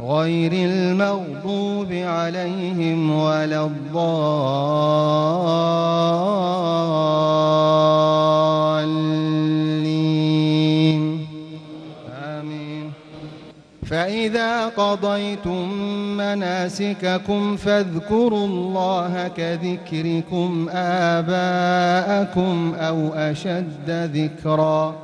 غير المغضوب عليهم ولا الضالين. آمين. فإذا قضيتم مناسككم فاذكروا الله كذكركم آباءكم أو أشد ذكراً.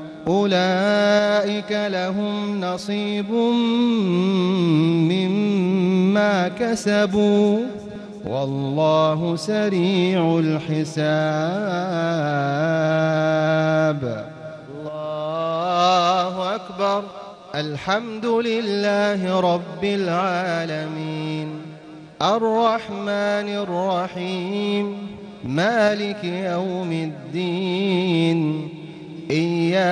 أولئك لهم نصيب مما كسبوا والله سريع الحساب. الله أكبر. الحمد لله رب العالمين. الرحمن الرحيم. مالك يوم الدين.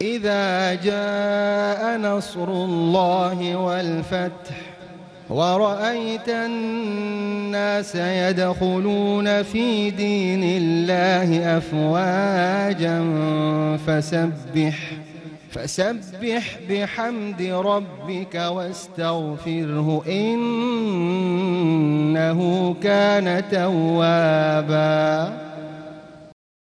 إذا جاء نصر الله والفتح ورأيت الناس يدخلون في دين الله أفواجا فسبح فسبح بحمد ربك واستغفره إنه كان توابا.